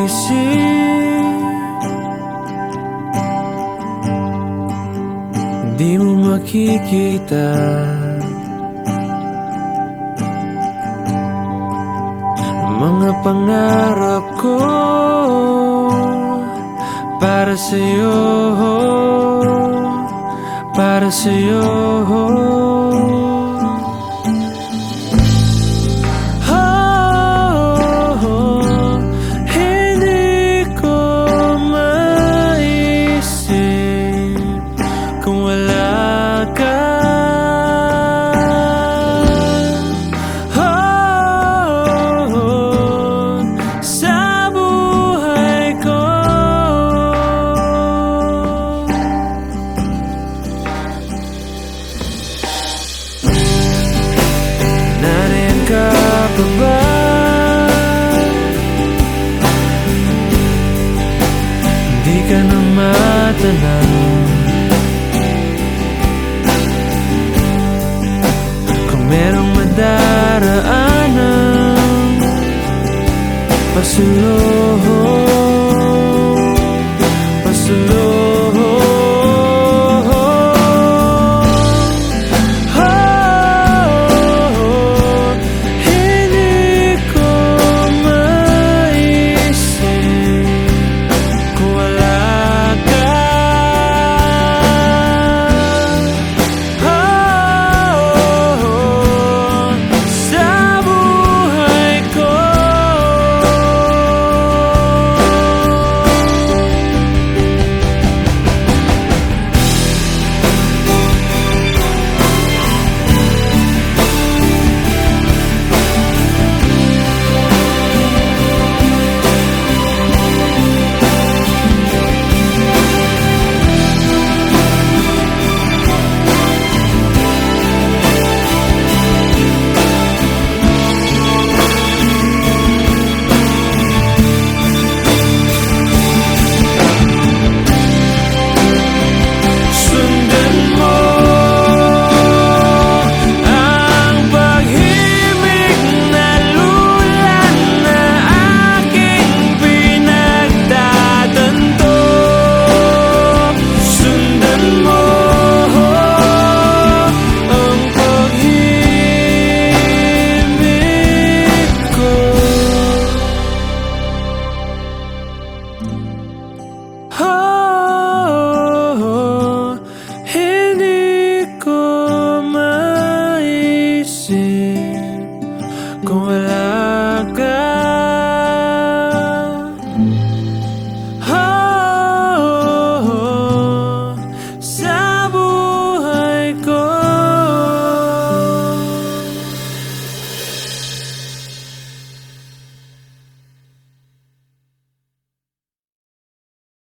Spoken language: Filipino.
mo makikita. Mga pangarap ko Para sa'yo Para sa'yo ka na matanaw Kung merong madaraanan Pasulong como el